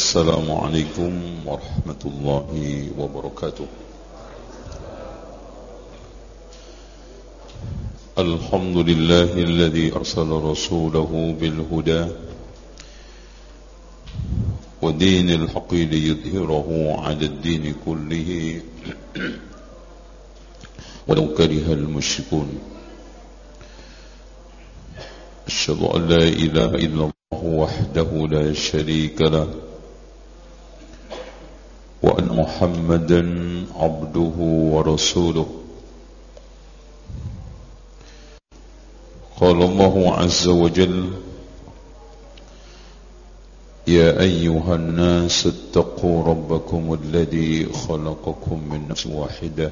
السلام عليكم ورحمة الله وبركاته. الحمد لله الذي أرسل رسوله بالهدى ودين الحق ليظهره على الدين كله. ولو كره المشركون. أشهد أن لا إله إلا الله وحده لا شريك له. محمدا عبده ورسوله. قال الله عز وجل يا أيها الناس اتقوا ربكم الذي خلقكم من نفس واحدة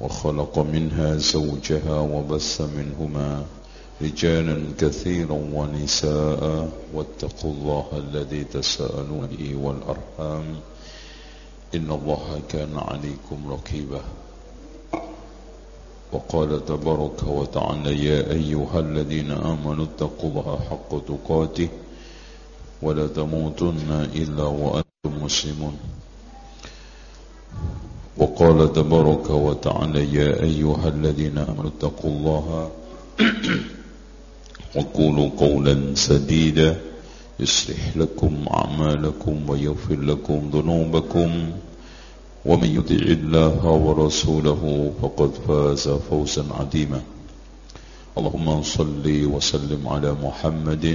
وخلق منها زوجها وبث منهما رجالا كثيرا ونساء واتقوا الله الذي تساءلون به والأرحام. إن الله كان عليكم رقيبا. وقال تبارك وتعالى يا أيها الذين آمنوا اتقوا الله حق تقاته ولا تموتن إلا وأنتم مسلمون. وقال تبارك وتعالى يا أيها الذين آمنوا اتقوا الله وقولوا قولا سديدا. يصلح لكم أعمالكم ويغفر لكم ذنوبكم ومن يطع الله ورسوله فقد فاز فوزا عظيما. اللهم صل وسلم على محمد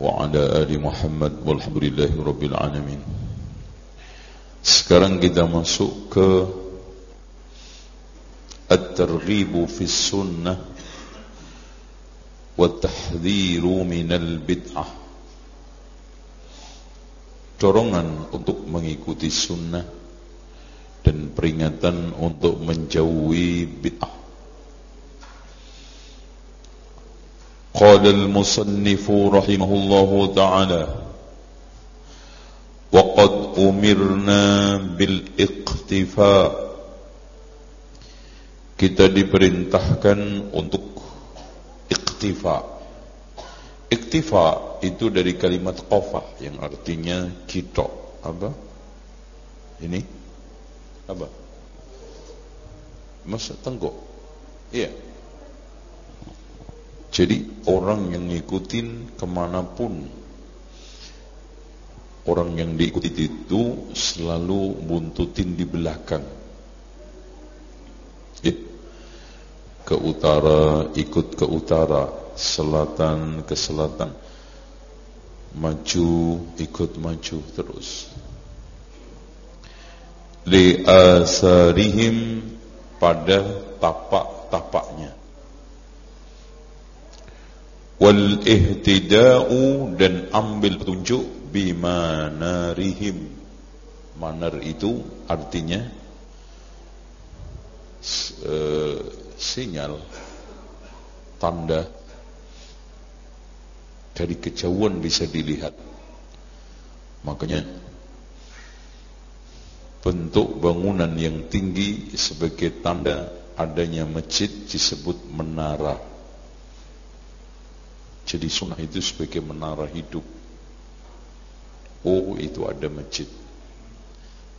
وعلى آل محمد والحمد لله رب العالمين Sekarang kita masuk ke At-Targhibu fi Sunnah Wa-Tahdhiru minal Bid'ah Dorongan untuk mengikuti sunnah Dan peringatan untuk menjauhi bid'ah Qala al-musannifu rahimahullahu ta'ala وقد أمرنا بالاقتفاء kita diperintahkan untuk iktifa iktifa itu dari kalimat qafa yang artinya kita. Apa? Ini? Apa? Masa tenggok iya. Jadi orang yang ngikutin ke mana pun Orang yang diikuti itu selalu buntutin di belakang. Ke utara, ikut ke utara, selatan ke selatan. Maju, ikut maju terus. Li asarihim pada tapak-tapaknya. Wal ihtida'u dan ambil petunjuk bimanarihim manar itu artinya uh, sinyal tanda dari kejauhan bisa dilihat. Makanya bentuk bangunan yang tinggi sebagai tanda adanya masjid disebut menara. Jadi sunnah itu sebagai menara hidup. Oh itu ada masjid.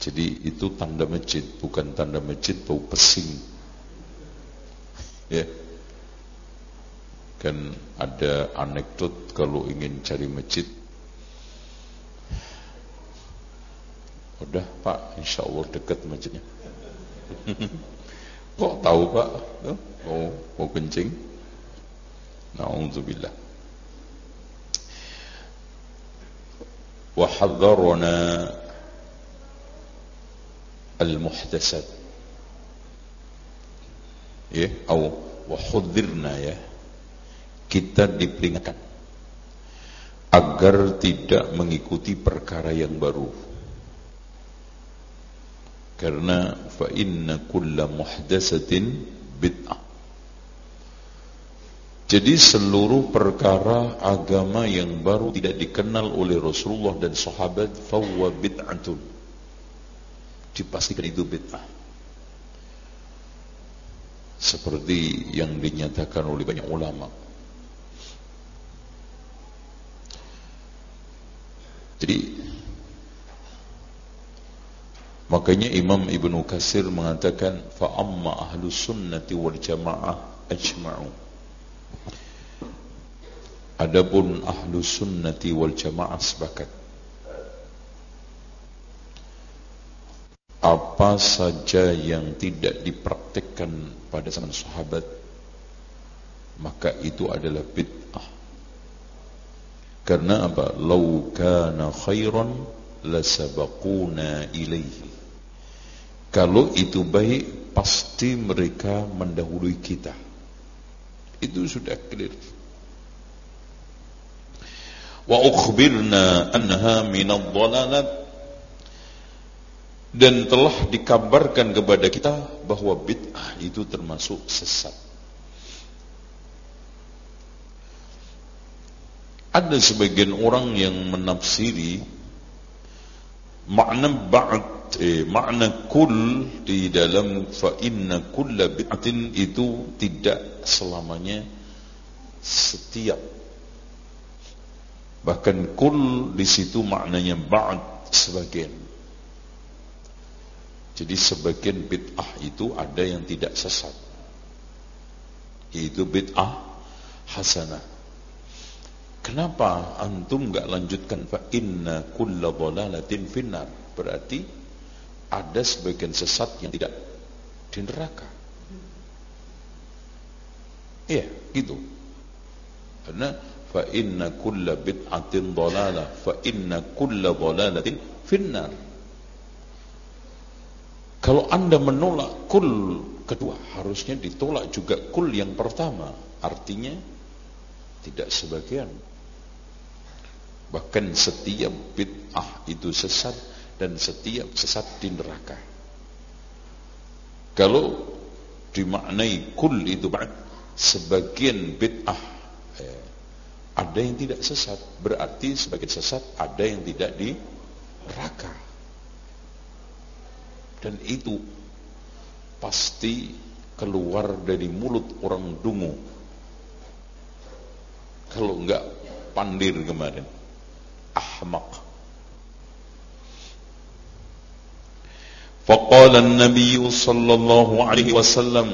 Jadi itu tanda masjid Bukan tanda masjid bau pesing ya. Kan ada anekdot kalau ingin cari masjid. Udah pak. Insya Allah dekat masjidnya. Kok tahu pak? Oh, mau kencing? Na'udzubillah. Wa hadzarna al muhtasat ya, atau wahudzirna ya kita diperingatkan agar tidak mengikuti perkara yang baru karena fa inna kulla muhdatsatin bid'ah Jadi seluruh perkara agama yang baru tidak dikenal oleh Rasulullah dan sahabat fawwa bid'atun. Dipastikan itu bid'ah. Seperti yang dinyatakan oleh banyak ulama. Jadi makanya Imam Ibnu Katsir mengatakan fa amma ahlus sunnati wal jamaah ajma'u. Adapun ahlus sunnati wal jamaah sepakat apa saja yang tidak dipraktikkan pada zaman sahabat maka itu adalah bid'ah. Karena apa? Lau kana khairan lasabaquna ilaihi. Kalau itu baik pasti mereka mendahului kita. Itu sudah clear. Wa ukhbirna annaha minadh dhalalat dan telah dikabarkan kepada kita bahwa bid'ah itu termasuk sesat. Ada sebagian orang yang menafsiri makna ba'd eh, makna kul di dalam fa inna kulla bid'atin itu tidak selamanya setiap bahkan kul di situ maknanya ba'd sebagian jadi sebagian bid'ah itu ada yang tidak sesat. Yaitu bid'ah hasanah. Kenapa antum enggak lanjutkan fa inna kulla dhalalatin finnar? Berarti ada sebagian sesat yang tidak di neraka. Iya, gitu. Karena fa inna kulla bid'atin dhalalah fa inna kulla dhalalatin finnar. Kalau anda menolak kul kedua, harusnya ditolak juga kul yang pertama. Artinya tidak sebagian. Bahkan setiap bid'ah itu sesat dan setiap sesat di neraka. Kalau dimaknai kul itu sebagian bid'ah eh, ada yang tidak sesat, berarti sebagian sesat ada yang tidak di neraka. Dan itu pasti keluar dari mulut orang dungu. Kalau enggak pandir kemarin. Ahmak. Faqala an-nabiy sallallahu alaihi wasallam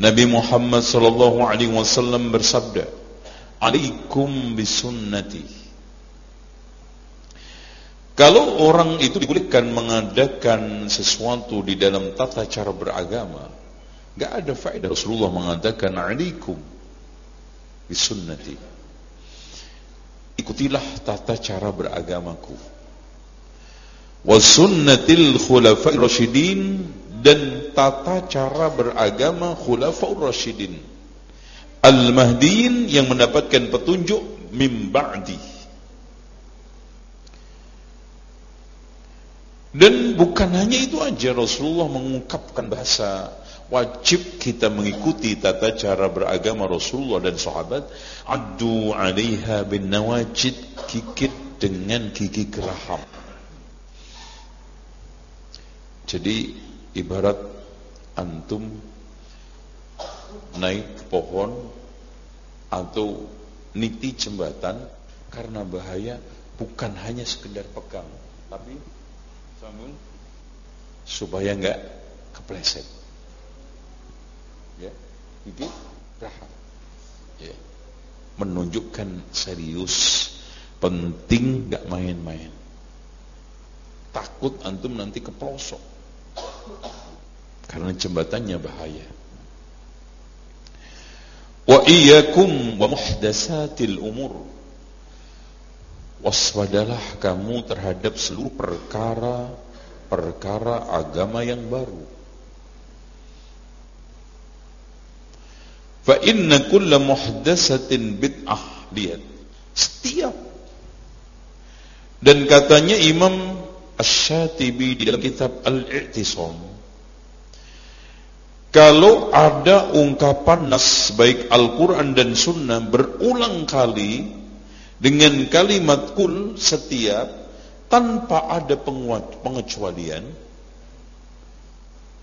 Nabi Muhammad sallallahu alaihi wasallam bersabda, "Alaikum bisunnati." Kalau orang itu dibolehkan mengadakan sesuatu di dalam tata cara beragama, nggak ada faedah Rasulullah mengatakan alaikum bisunnati. Ikutilah tata cara beragamaku. Wa sunnatil khulafai rasyidin dan tata cara beragama khulafaur rasyidin. Al-Mahdiin yang mendapatkan petunjuk mim ba'di Dan bukan hanya itu aja Rasulullah mengungkapkan bahasa wajib kita mengikuti tata cara beragama Rasulullah dan sahabat addu 'alaiha bin nawajid kikit dengan gigi geraham. Jadi ibarat antum naik pohon atau niti jembatan karena bahaya bukan hanya sekedar pegang tapi bangun supaya enggak kepleset. Ya, rahmat. Ya. Menunjukkan serius, penting enggak main-main. Takut antum nanti kepelosok. Karena jembatannya bahaya. Wa iyyakum wa muhdatsatil umur waspadalah kamu terhadap seluruh perkara-perkara agama yang baru. Fa inna kulla muhdatsatin bid'ah. Lihat. Setiap dan katanya Imam Asy-Syatibi di dalam kitab Al-I'tisam kalau ada ungkapan nas baik Al-Quran dan Sunnah berulang kali dengan kalimat kul setiap tanpa ada pengecualian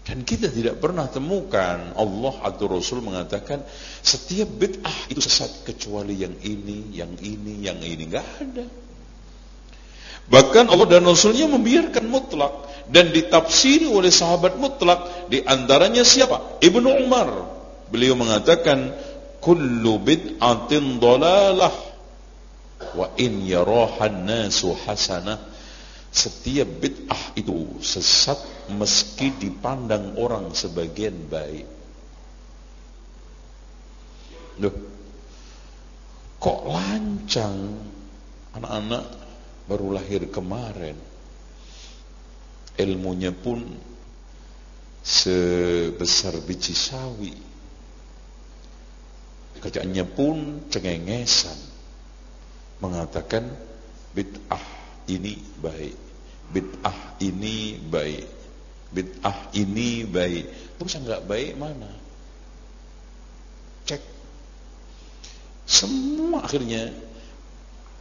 dan kita tidak pernah temukan Allah atau Rasul mengatakan setiap bid'ah itu sesat kecuali yang ini, yang ini, yang ini. Enggak ada. Bahkan Allah dan Rasulnya membiarkan mutlak dan ditafsiri oleh sahabat mutlak di antaranya siapa? Ibnu Umar. Beliau mengatakan kullu bid'atin dalalah wa in yarahan nasu hasanah setiap bid'ah itu sesat meski dipandang orang sebagian baik. Loh, kok lancang? Anak-anak baru lahir kemarin. Ilmunya pun sebesar biji sawi. Kerjaannya pun cengengesan mengatakan bid'ah ini baik. Bid'ah ini baik. Bid'ah ini baik. Terus yang nggak baik mana? Cek. Semua akhirnya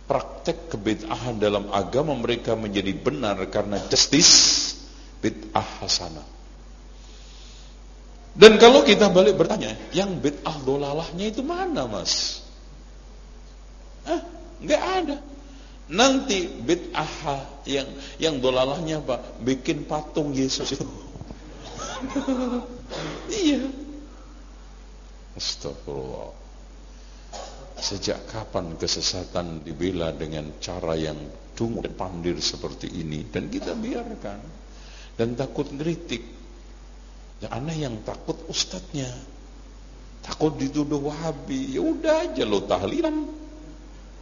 praktek kebid'ahan dalam agama mereka menjadi benar karena justice bid'ah hasanah. Dan kalau kita balik bertanya, yang bid'ah dolalahnya itu mana mas? Eh, nggak ada. Nanti bid'ah yang yang dolalahnya pak bikin patung Yesus itu. iya. Astagfirullah. Sejak kapan kesesatan dibela dengan cara yang dungu dan pandir seperti ini dan kita biarkan dan takut ngeritik yang aneh yang takut ustadznya. Takut dituduh wahabi. Ya udah aja lo tahlilan.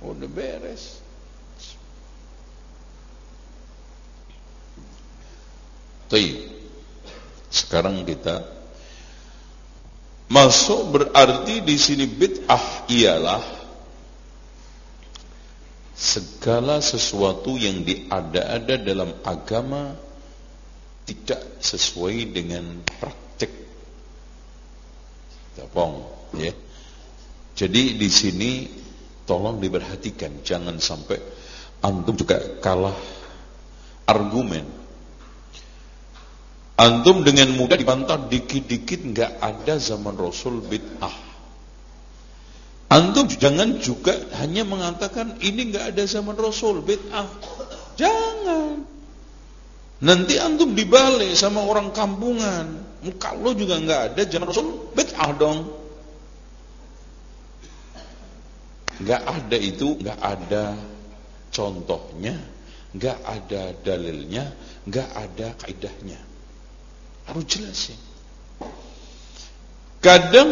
Udah beres. Tapi sekarang kita masuk berarti di sini bid'ah ialah segala sesuatu yang diada-ada dalam agama tidak sesuai dengan praktek. Tapong, ya. Jadi di sini tolong diperhatikan, jangan sampai antum juga kalah argumen. Antum dengan mudah dibantah dikit-dikit nggak ada zaman Rasul bid'ah. Antum jangan juga hanya mengatakan ini nggak ada zaman Rasul bid'ah. Jangan. Nanti antum dibalik sama orang kampungan. Muka lo juga nggak ada, jangan Rasul bid'ah dong. Nggak ada itu, nggak ada contohnya, nggak ada dalilnya, nggak ada kaidahnya. Harus jelas ya. Kadang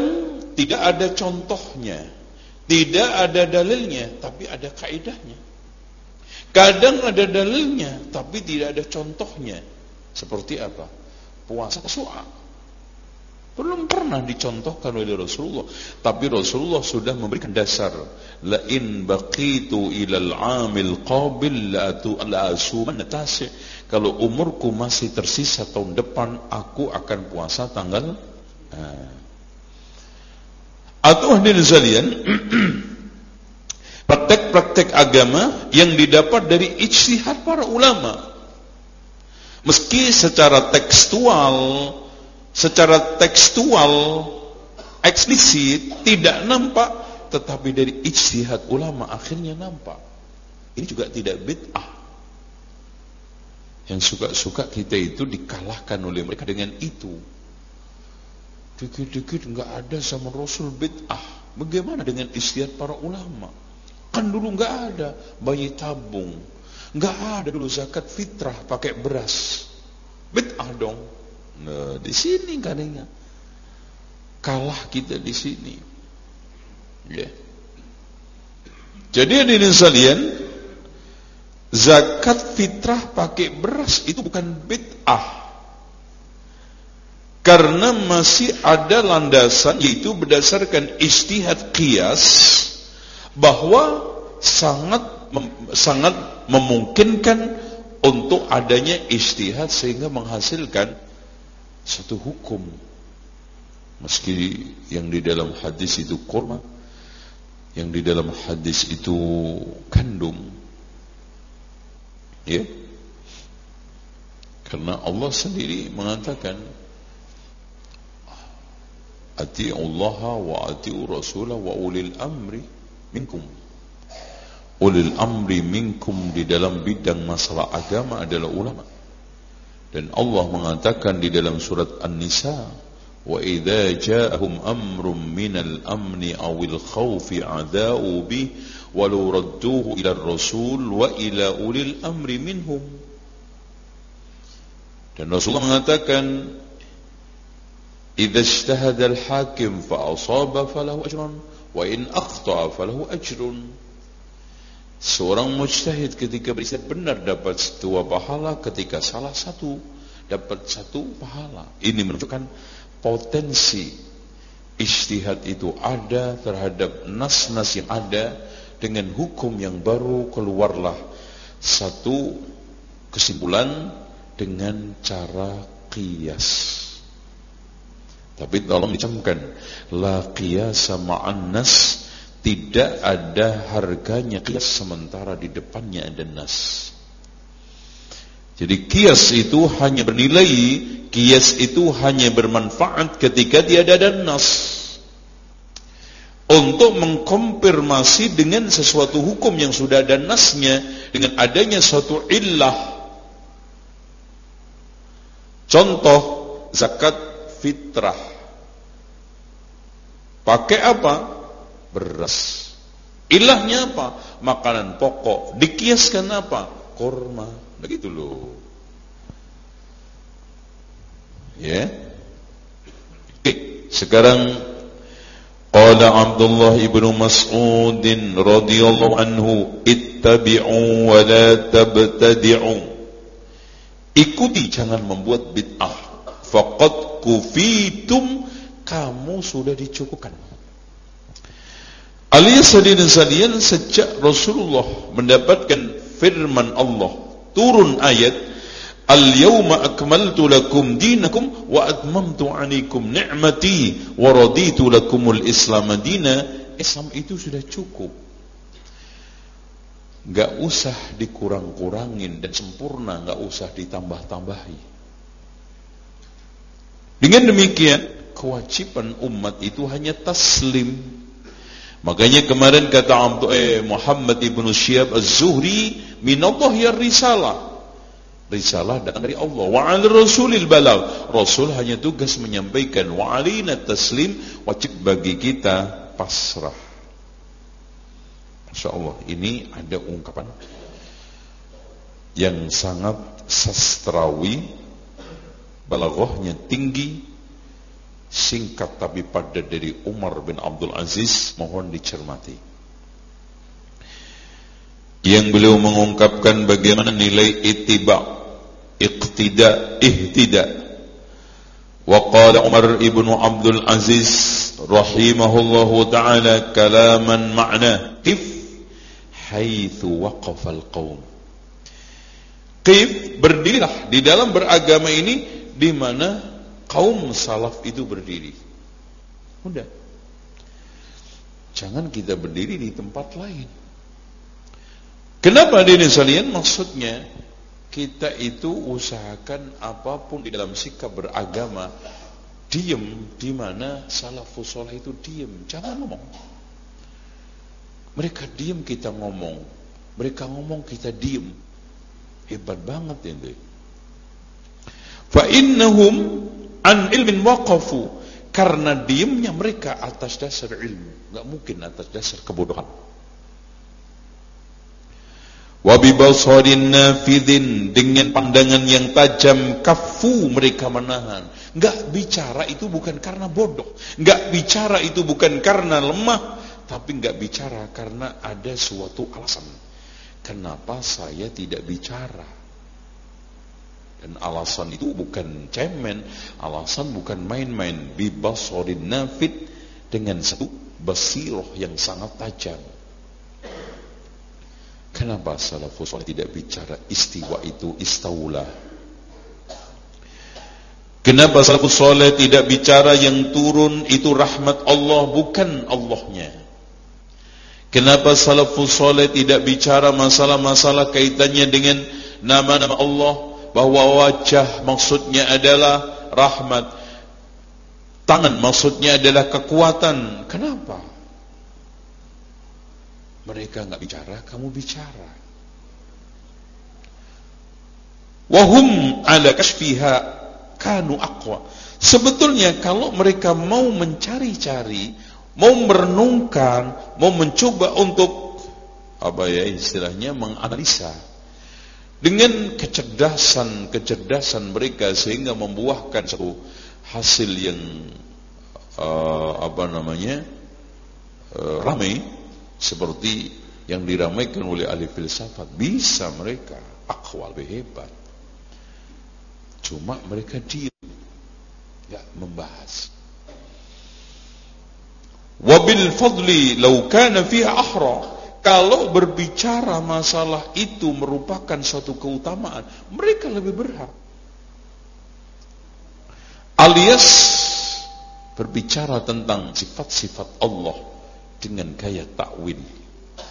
tidak ada contohnya, tidak ada dalilnya, tapi ada kaidahnya. Kadang ada dalilnya, tapi tidak ada contohnya. Seperti apa? Puasa su'a. Belum pernah dicontohkan oleh Rasulullah. Tapi Rasulullah sudah memberikan dasar. La in baqitu ilal amil qabil la asuman tasi. Kalau umurku masih tersisa tahun depan, aku akan puasa tanggal. Nah. Atau hadirin sekalian, praktek-praktek agama yang didapat dari ijtihad para ulama. Meski secara tekstual, secara tekstual eksplisit tidak nampak, tetapi dari ijtihad ulama akhirnya nampak. Ini juga tidak bid'ah. Yang suka-suka kita itu dikalahkan oleh mereka dengan itu. Dikit-dikit nggak ada sama Rasul bid'ah. Bagaimana dengan ijtihad para ulama? Kan dulu nggak ada bayi tabung, nggak ada dulu zakat fitrah pakai beras. Bid'ah dong. Nah, di sini kadangnya kalah kita di sini. Ya. Jadi hadirin sekalian, zakat fitrah pakai beras itu bukan bid'ah. Karena masih ada landasan yaitu berdasarkan istihad qiyas bahwa sangat sangat memungkinkan untuk adanya istihad sehingga menghasilkan satu hukum. Meski yang di dalam hadis itu kurma yang di dalam hadis itu kandung. Ya. Karena Allah sendiri mengatakan ati Allah wa ati Rasulah wa ulil amri minkum. Ulil amri minkum di dalam bidang masalah agama adalah ulama. Dan Allah mengatakan di dalam surat An-Nisa, "Wa idza ja'ahum amrun minal amni awil khawfi adza'u bi walau radduhu ila rasul wa ila ulil amri minhum." Dan Rasulullah mengatakan, "Idza ijtahada al-hakim fa asaba falahu ajrun wa in akhta'a falahu ajrun." Seorang mujtahid ketika beristihad benar dapat dua pahala, ketika salah satu dapat satu pahala. Ini menunjukkan potensi istihad itu ada terhadap nas-nas yang ada dengan hukum yang baru keluarlah satu kesimpulan dengan cara qiyas. Tapi tolong dicamkan la qiyasa ma'an nas tidak ada harganya kias sementara di depannya ada nas. Jadi kias itu hanya bernilai, kias itu hanya bermanfaat ketika tiada ada nas. Untuk mengkonfirmasi dengan sesuatu hukum yang sudah ada nasnya, dengan adanya suatu illah. Contoh, zakat fitrah. Pakai apa? Beras. Ilahnya apa? Makanan pokok. Dikiaskan apa? Korma. Begitu loh. Ya. Oke, sekarang qala Abdullah ibnu Mas'ud radhiyallahu anhu ittabi'u wa la tabtadi'u. Ikuti jangan membuat bid'ah. Faqad kufitum kamu sudah dicukupkan. Alias hadirin sekalian sejak Rasulullah mendapatkan firman Allah turun ayat Al-yawma akmaltu lakum dinakum wa atmamtu 'alaikum ni'mati wa raditu lakumul Islam dina. Islam itu sudah cukup. Gak usah dikurang-kurangin dan sempurna Gak usah ditambah-tambahi. Dengan demikian Kewajiban umat itu hanya taslim Makanya kemarin kata eh, Muhammad ibnu Syihab Az-Zuhri, minallah ya risalah. Risalah datang dari Allah. Wa 'ala rasulil balagh. Rasul hanya tugas menyampaikan wa 'alaina taslim, wajib bagi kita pasrah. Masya Allah, ini ada ungkapan yang sangat sastrawi, balaghahnya tinggi, singkat tapi padat dari Umar bin Abdul Aziz mohon dicermati. Yang beliau mengungkapkan bagaimana nilai ittiba, iqtida, ihtida. Wa qala Umar ibn Abdul Aziz rahimahullahu taala kalaman ma'na qif haitsu waqafa al-qaum. Qif berdirilah di dalam beragama ini di mana kaum salaf itu berdiri. Udah. Jangan kita berdiri di tempat lain. Kenapa ini salian? Maksudnya kita itu usahakan apa pun di dalam sikap beragama diem di mana salafus itu diem, jangan ngomong. Mereka diem kita ngomong, mereka ngomong kita diem. Hebat banget ini. Fa innahum an ilmin waqafu. Karena diamnya mereka atas dasar ilmu. Nggak mungkin atas dasar kebodohan. Wabibasarin nafidin. Dengan pandangan yang tajam kafu mereka menahan. Nggak bicara itu bukan karena bodoh. Nggak bicara itu bukan karena lemah. Tapi nggak bicara karena ada suatu alasan. Kenapa saya tidak bicara dan alasan itu bukan cemen, alasan bukan main-main. Bibasorin nafid dengan satu basiroh yang sangat tajam. Kenapa salafus salih tidak bicara istiwa itu istaula? Kenapa salafus salih tidak bicara yang turun itu rahmat Allah bukan Allahnya? Kenapa salafus salih tidak bicara masalah-masalah kaitannya dengan nama-nama Allah bahwa wajah maksudnya adalah rahmat tangan maksudnya adalah kekuatan kenapa Mereka nggak bicara, kamu bicara. Wahum ala kasfiha kanu aqwa. Sebetulnya kalau mereka mau mencari-cari, mau merenungkan, mau mencoba untuk apa ya istilahnya menganalisa dengan kecerdasan-kecerdasan mereka sehingga membuahkan satu hasil yang uh, apa namanya uh, ramai seperti yang diramaikan oleh ahli filsafat bisa mereka akwal hebat cuma mereka diam tidak membahas. Wabil fadli lau kana fiha ahra. Kalau berbicara masalah itu merupakan suatu keutamaan, mereka lebih berhak. Alias berbicara tentang sifat-sifat Allah dengan gaya takwil.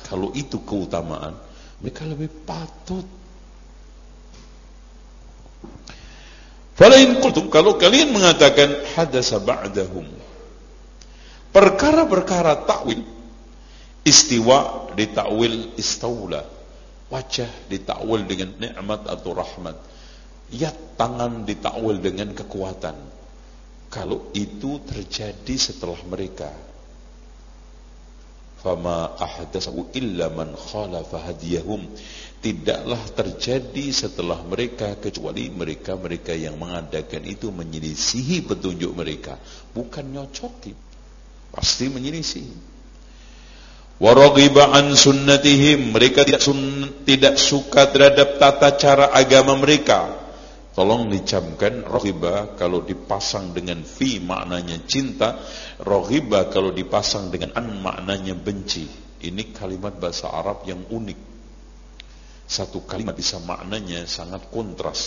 Kalau itu keutamaan, mereka lebih patut Falain qultum kalau kalian mengatakan hadasa ba'dahum. Perkara-perkara takwil istiwa ditakwil istaula. Wajah ditakwil dengan nikmat atau rahmat. Yat tangan ditakwil dengan kekuatan. Kalau itu terjadi setelah mereka fama ahdatsahu illa man khalafa hadiyahum tidaklah terjadi setelah mereka kecuali mereka-mereka yang mengadakan itu menyelisihi petunjuk mereka bukan nyocoki pasti menyelisihi waraghiba an sunnatihim mereka tidak sun, tidak suka terhadap tata cara agama mereka tolong dicamkan rohiba kalau dipasang dengan fi maknanya cinta rohiba kalau dipasang dengan an maknanya benci ini kalimat bahasa Arab yang unik satu kalimat bisa maknanya sangat kontras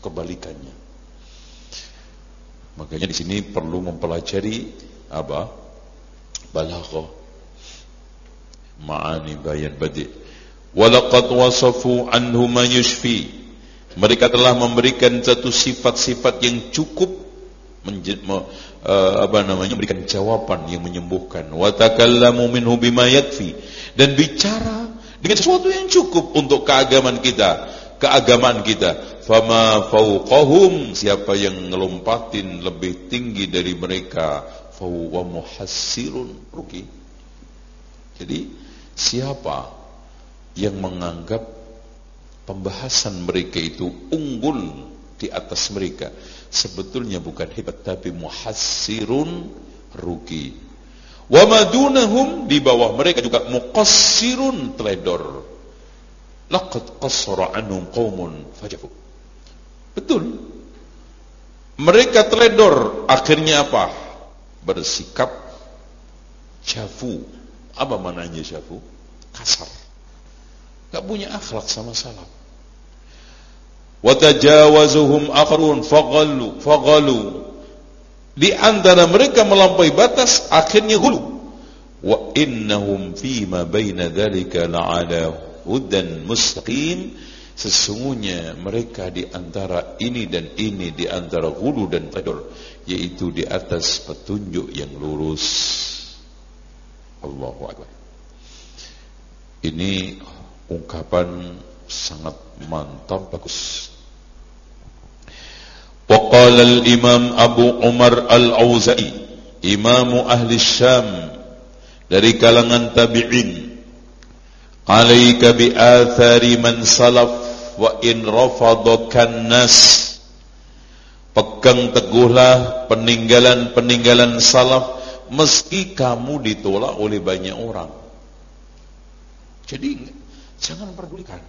kebalikannya. Makanya di sini perlu mempelajari apa? Balaghah. Ma'ani bayan badi. Walaqad wasafu anhu yushfi. Mereka telah memberikan satu sifat-sifat yang cukup uh, apa namanya memberikan jawaban yang menyembuhkan. Wa takallamu minhu bima yakfi dan bicara dengan sesuatu yang cukup untuk keagamaan kita, keagamaan kita. Fama fauqahum siapa yang ngelompatin lebih tinggi dari mereka fahuwa muhassirun rugi. Jadi siapa yang menganggap pembahasan mereka itu unggul di atas mereka sebetulnya bukan hebat tapi muhassirun rugi Wa madunahum di bawah mereka juga muqassirun teledor. Laqad qassara anhum qaumun fajafu. Betul. Mereka teledor, akhirnya apa? Bersikap jafu. Apa mananya jafu? Kasar. Gak punya akhlak sama salaf. Watajawazuhum akharun faghalu faghalu di antara mereka melampaui batas akhirnya hulu. Wa innahum fima baina dzalika la'ala hudan mustaqim. Sesungguhnya mereka di antara ini dan ini di antara hulu dan tadur yaitu di atas petunjuk yang lurus. Allahu akbar. Ini ungkapan sangat mantap bagus. وقال الإمام أبو عمر الأوزائي إمام أهل الشام dari kalangan tabi'in alaika bi athari man salaf wa in rafadakan nas pegang teguhlah peninggalan-peninggalan salaf meski kamu ditolak oleh banyak orang jadi jangan pedulikan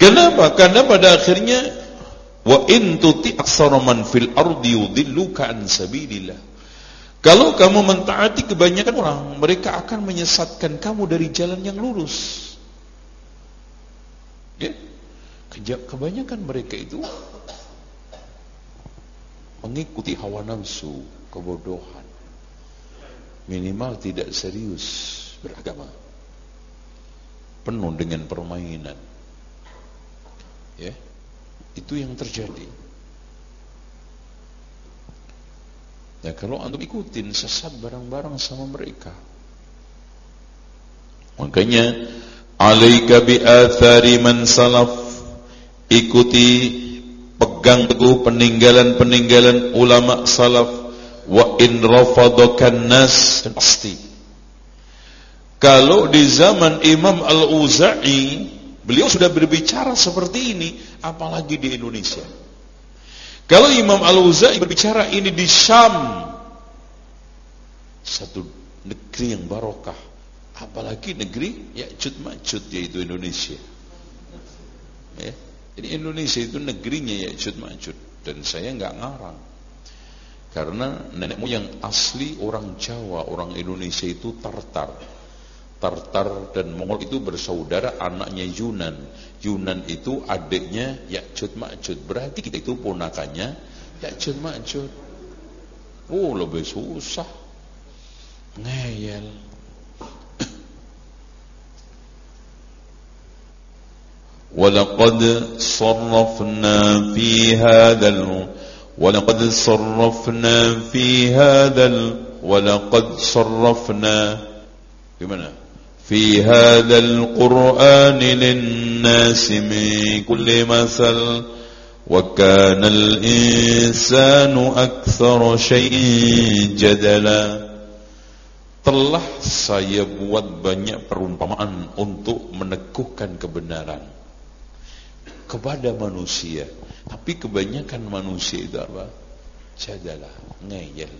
kenapa karena pada akhirnya Wa in tuti man fil ardi yudilluka an sabilillah. Kalau kamu mentaati kebanyakan orang, mereka akan menyesatkan kamu dari jalan yang lurus. Ya? Kebanyakan mereka itu mengikuti hawa nafsu, kebodohan. Minimal tidak serius beragama. Penuh dengan permainan. Ya. Itu yang terjadi. Ya kalau antum ikutin sesat bareng-bareng sama mereka. Makanya alaika bi athari man salaf ikuti pegang teguh peninggalan-peninggalan ulama salaf wa in rafadakan nas pasti. Kalau di zaman Imam Al-Auza'i beliau sudah berbicara seperti ini apalagi di Indonesia. Kalau Imam Al-Auza'i berbicara ini di Syam satu negeri yang barokah apalagi negeri Ya'jud Ma'jud yaitu Indonesia. Ya. Jadi Indonesia itu negerinya Ya'jud Ma'jud dan saya nggak ngarang. Karena nenek moyang asli orang Jawa orang Indonesia itu Tartar. Tartar dan Mongol itu bersaudara anaknya Yunan. Yunan itu adiknya Ya'jud Ma'jud berarti kita itu ponakannya Ya'jud Ma'jud oh lebih susah. Ngeyel ولقد صرفنا في هذا ولقد صرفنا في هذا ولقد صرفنا في هذا القرآن للناس من كل مثل وكان الإنسان أكثر شيء جدلا. Telah saya buat banyak perumpamaan untuk meneguhkan kebenaran. Kepada manusia. Tapi kebanyakan manusia itu apa? Jadalah, ngeyel.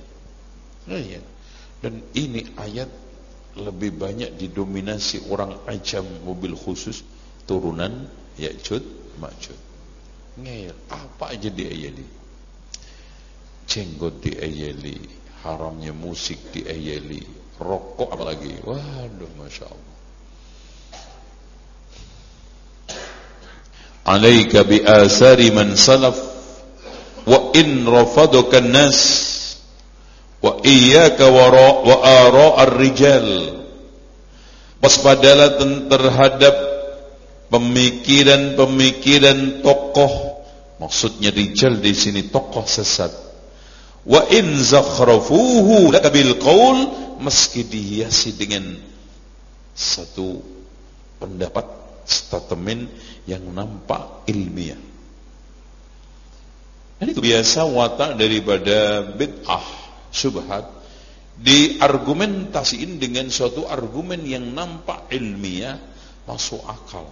Ngeyel. Dan ini ayat lebih banyak didominasi orang ajam mobil khusus turunan Ya'jud Ma'jud. Ngeyel. Apa aja diayeli? Jenggot diayeli, haramnya musik diayeli, rokok apalagi. Waduh, Masya Allah. عليك بآثار من سلف وإن رفضك الناس وإياك وآراء الرجال waspadalah terhadap pemikiran-pemikiran tokoh maksudnya rijal di sini tokoh sesat wa in zakhrafuhu laka bil qaul meski dihiasi dengan satu pendapat statement yang nampak ilmiah. Dan itu biasa watak daripada bid'ah subhat diargumentasiin dengan suatu argumen yang nampak ilmiah masuk akal.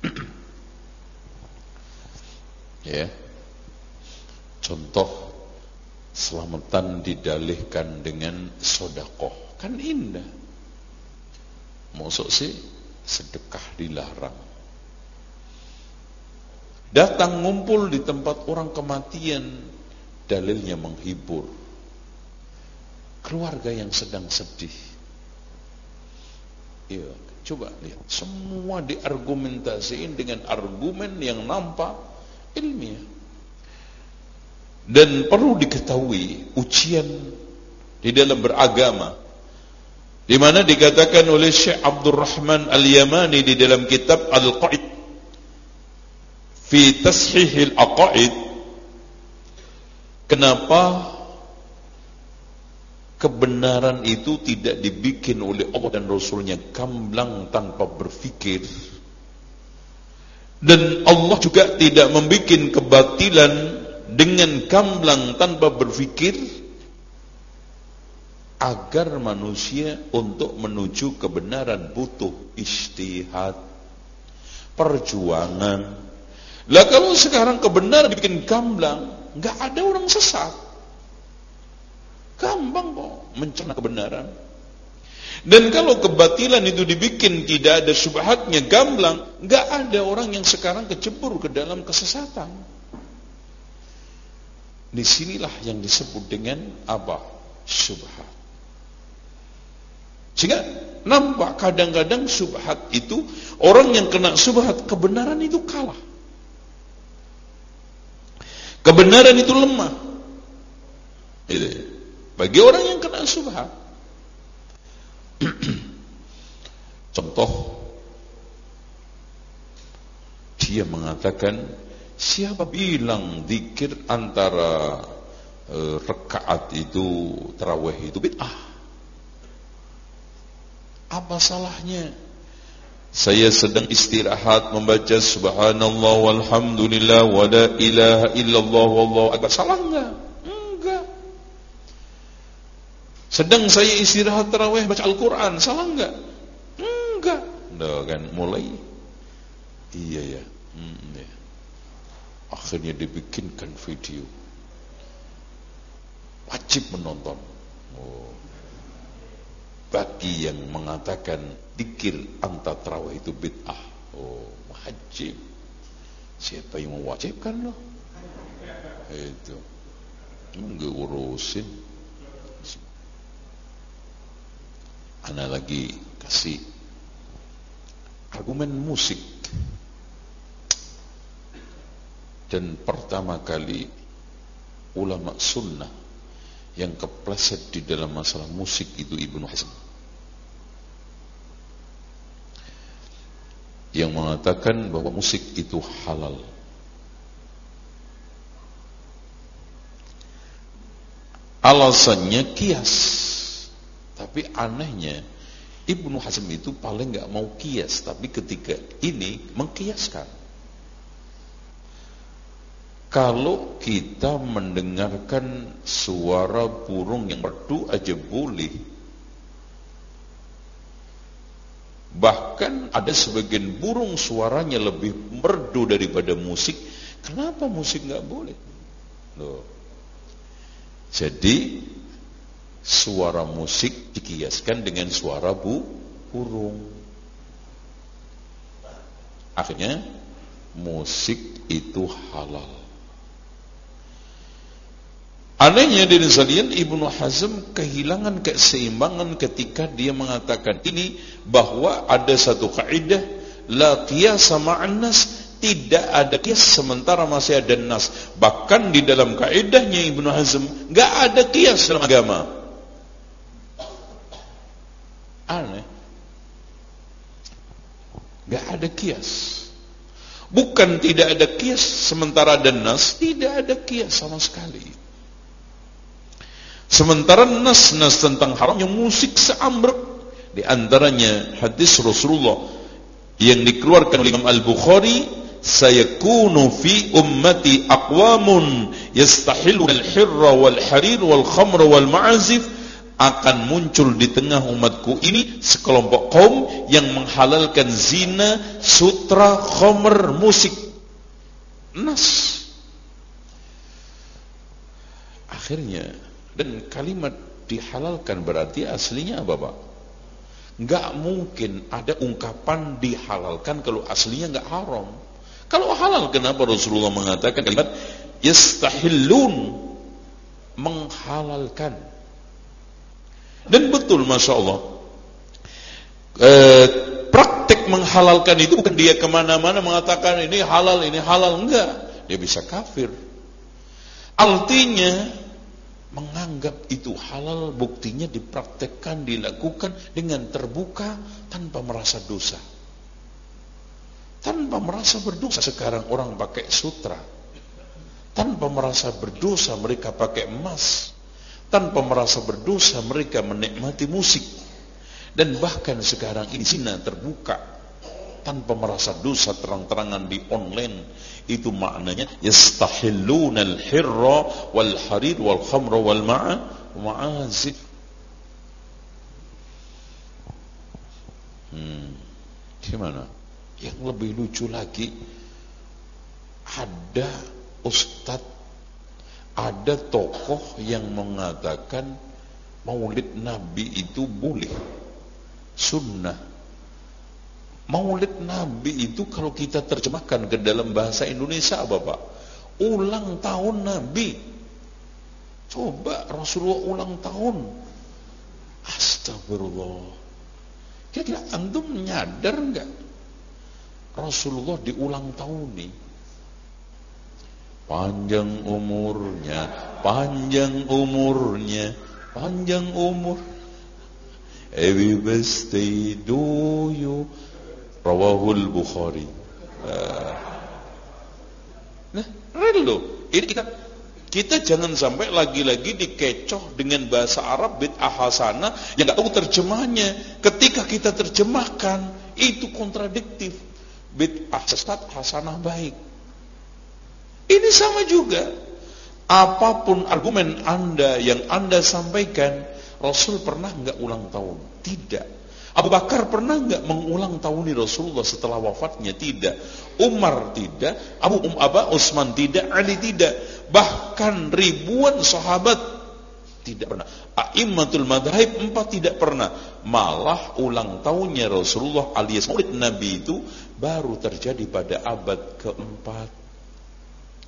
ya. Contoh selamatan didalihkan dengan sodakoh kan indah. Masuk sih sedekah dilarang. Datang ngumpul di tempat orang kematian, dalilnya menghibur. Keluarga yang sedang sedih. Iya, coba lihat. Semua diargumentasiin dengan argumen yang nampak ilmiah. Dan perlu diketahui ujian di dalam beragama di mana dikatakan oleh Syekh Abdurrahman Al-Yamani di dalam kitab Al-Qaid fi Tashihil Aqaid. Kenapa kebenaran itu tidak dibikin oleh Allah dan Rasulnya gamblang tanpa berfikir? Dan Allah juga tidak membuat kebatilan dengan gamblang tanpa berfikir agar manusia untuk menuju kebenaran butuh istihad perjuangan lah kalau sekarang kebenaran bikin gamblang nggak ada orang sesat. Gampang kok mencerna kebenaran. Dan kalau kebatilan itu dibikin tidak ada subhatnya gamblang nggak ada orang yang sekarang kecebur ke dalam kesesatan. Di sinilah yang disebut dengan apa? Subhat sehingga nampak kadang-kadang subhat itu orang yang kena subhat kebenaran itu kalah. Kebenaran itu lemah. Itu ya. Bagi orang yang kena subhat. Contoh dia mengatakan siapa bilang zikir antara e, rekaat itu tarawih itu bid'ah Apa salahnya? Saya sedang istirahat membaca subhanallah walhamdulillah wa la ilaha illallah wallahu akbar. Salah enggak? Enggak. Sedang saya istirahat tarawih baca Al-Qur'an, salah enggak? Enggak. Nah, kan mulai iya ya. Hmm, ya. Akhirnya dibikinkan video. Wajib menonton. Oh. Bagi yang mengatakan dikir anta tarawih itu bid'ah. Oh, wajib. Siapa yang mewajibkan loh? Itu. Enggak urusin. Ana lagi kasih argumen musik. Dan pertama kali ulama sunnah yang kepleset di dalam masalah musik itu Ibnu Hazm. Yang mengatakan bahwa musik itu halal. Alasannya kias. Tapi anehnya Ibnu Hazm itu paling nggak mau kias, tapi ketika ini mengkiaskan. Kalau kita mendengarkan suara burung yang merdu aja boleh. Bahkan ada sebagian burung suaranya lebih merdu daripada musik. Kenapa musik nggak boleh? Loh. Jadi suara musik dikiaskan dengan suara bu burung. Akhirnya musik itu halal. Anehnya dari sekalian Ibnu Hazm kehilangan keseimbangan ketika dia mengatakan ini bahwa ada satu kaidah la qiyas ma'an nas tidak ada kias sementara masih ada nas. Bahkan di dalam kaidahnya Ibnu Hazm enggak ada kias dalam agama. Aneh. Enggak ada kias. Bukan tidak ada kias sementara ada nas, tidak ada kias sama sekali. Sementara nas-nas tentang haramnya musik seambrek di antaranya hadis Rasulullah yang dikeluarkan oleh Imam Al-Bukhari sayakunu fi ummati aqwamun yastahiluna al-hirra wal harir wal khamra wal ma'azif akan muncul di tengah umatku ini sekelompok kaum yang menghalalkan zina, sutra, khamr, musik. Nas. Akhirnya dan kalimat dihalalkan berarti aslinya apa Pak? Enggak mungkin ada ungkapan dihalalkan kalau aslinya enggak haram. Kalau halal kenapa Rasulullah mengatakan kalimat yastahillun menghalalkan. Dan betul Masya Allah eh, menghalalkan itu bukan dia ke mana-mana mengatakan ini halal, ini halal. Enggak, dia bisa kafir. Artinya menganggap itu halal buktinya dipraktekkan dilakukan dengan terbuka tanpa merasa dosa. Tanpa merasa berdosa sekarang orang pakai sutra. Tanpa merasa berdosa mereka pakai emas. Tanpa merasa berdosa mereka menikmati musik. Dan bahkan sekarang ini zina terbuka tanpa merasa dosa terang-terangan di online itu maknanya yastahilluna al-hirra wal harir wal khamra wal ma'a ma'azif hmm. gimana? Yang lebih lucu lagi ada ustadz ada tokoh yang mengatakan maulid nabi itu boleh. Sunnah Maulid Nabi itu kalau kita terjemahkan ke dalam bahasa Indonesia apa Pak? Ulang tahun Nabi. Coba Rasulullah ulang tahun. Astagfirullah. Kira-kira antum nyadar enggak? Rasulullah diulang tahun nih. Panjang umurnya, panjang umurnya, panjang umur. Happy birthday to you. Rawahul Bukhari. Nah, real loh. Ini kita Kita jangan sampai lagi-lagi dikecoh dengan bahasa Arab bid'ah hasanah yang nggak tahu terjemahnya. Ketika kita terjemahkan itu kontradiktif. Bid'ah sesat hasanah baik. Ini sama juga. Apa pun argumen Anda yang Anda sampaikan, Rasul pernah nggak ulang tahun? Tidak. Abu Bakar pernah nggak mengulang tahun Rasulullah setelah wafatnya? Tidak. Umar tidak. Abu Um Aba Utsman tidak. Ali tidak. Bahkan ribuan sahabat tidak pernah. A'immatul madhab empat tidak pernah. Malah ulang tahunnya Rasulullah alias maulid Nabi itu baru terjadi pada abad keempat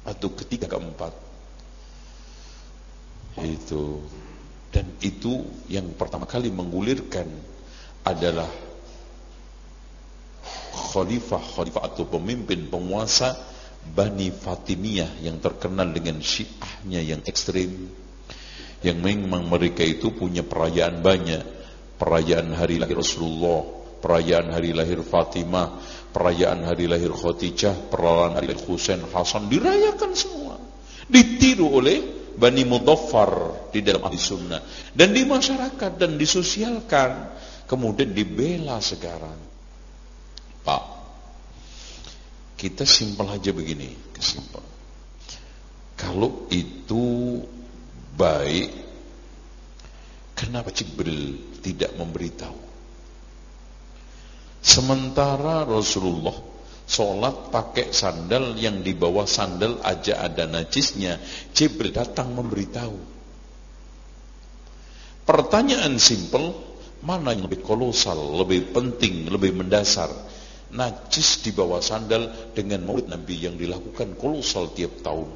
atau ketiga keempat. Itu dan itu yang pertama kali menggulirkan adalah khalifah khalifah atau pemimpin penguasa Bani Fatimiyah yang terkenal dengan syiahnya yang ekstrim yang memang mereka itu punya perayaan banyak. Perayaan hari lahir Rasulullah perayaan hari lahir Fatimah perayaan hari lahir Khadijah perayaan hari lahir Husain Hasan dirayakan semua. Ditiru oleh Bani Mudaffar di dalam ahli sunnah. Dan di masyarakat dan disosialkan kemudian dibela sekarang. Pak, kita simpel aja begini, kesimpel. Kalau itu baik, kenapa Jibril tidak memberitahu? Sementara Rasulullah sholat pakai sandal yang di bawah sandal aja ada najisnya, Jibril datang memberitahu. Pertanyaan simpel, Mana yang lebih kolosal, lebih penting, lebih mendasar? Najis di bawah sandal dengan maulid Nabi yang dilakukan kolosal tiap tahun.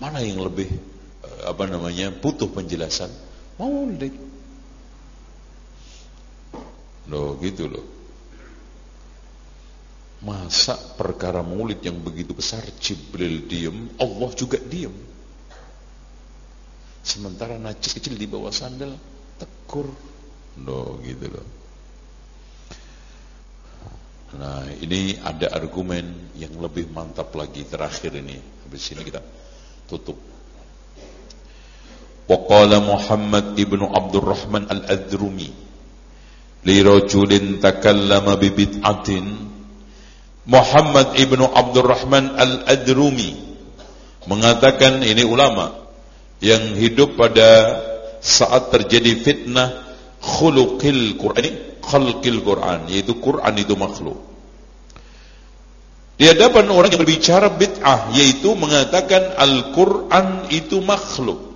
Mana yang lebih eh, apa namanya butuh penjelasan? Maulid. Loh gitu loh. Masa perkara maulid yang begitu besar Jibril diem, Allah juga diem. Sementara najis kecil di bawah sandal tegur loh gitu loh nah ini ada argumen yang lebih mantap lagi terakhir ini habis ini kita tutup وقال محمد ابن عبد الرحمن الأذرمي لرجل تكلم ببدعة Muhammad ibnu Abdurrahman al-Adrumi mengatakan ini ulama yang hidup pada saat terjadi fitnah khuluqil Quran ini khalqil Quran yaitu Quran itu makhluk. Di hadapan orang yang berbicara bid'ah yaitu mengatakan Al-Quran itu makhluk.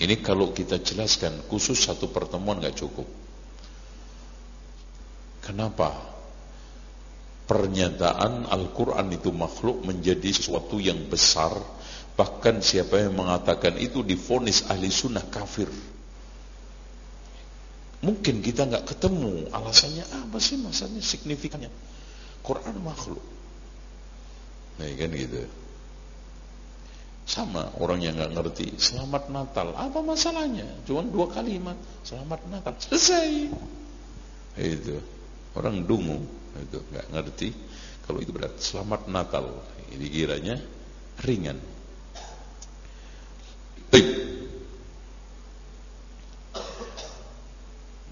Ini kalau kita jelaskan khusus satu pertemuan nggak cukup. Kenapa? Pernyataan Al-Quran itu makhluk menjadi sesuatu yang besar Bahkan siapa yang mengatakan itu difonis ahli sunnah kafir. Mungkin kita nggak ketemu alasannya apa sih masalahnya signifikannya. Quran makhluk. Nah kan gitu. Sama orang yang nggak ngerti. Selamat Natal. Apa masalahnya? Cuma dua kalimat. Selamat Natal. Selesai. Itu orang dungu. Itu nggak ngerti. Kalau itu berat. Selamat Natal. Ini kiranya ringan.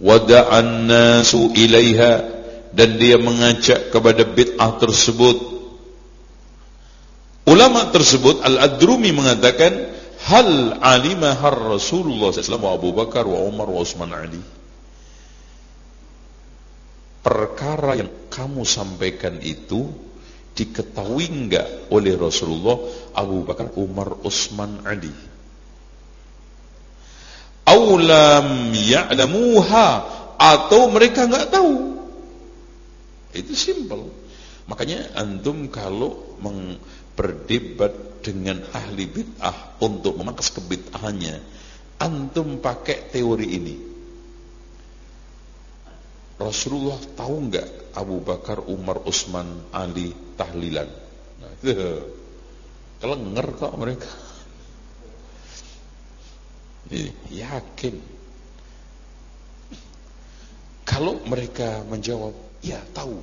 Wada'an nasu ilaiha dan dia mengajak kepada bid'ah tersebut. Ulama tersebut Al-Adrumi mengatakan hal alimahar Rasulullah SAW Abu Bakar wa Umar wa Utsman Ali. Perkara yang kamu sampaikan itu diketahui enggak oleh Rasulullah Abu Bakar, Umar, Utsman, Ali? Aulam ya'lamuha atau mereka nggak tahu. Itu simpel. Makanya antum kalau berdebat dengan ahli bid'ah untuk memangkas kebid'ahannya, antum pakai teori ini. Rasulullah tahu nggak Abu Bakar, Umar, Utsman, Ali tahlilan? Nah, itu kelenger kok mereka. Yakin. Kalau mereka menjawab, ya tahu.